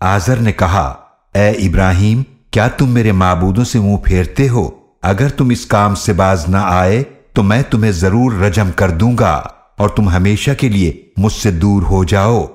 آزر نے کہا، اے ابراہیم، کیا تم میرے معبودوں سے منہ پھیرتے ہو؟ اگر تم اس کام سے باز نہ آئے، تو میں تمہیں ضرور رجم کر دوں گا اور تم ہمیشہ کے لیے مجھ سے دور ہو جاؤ۔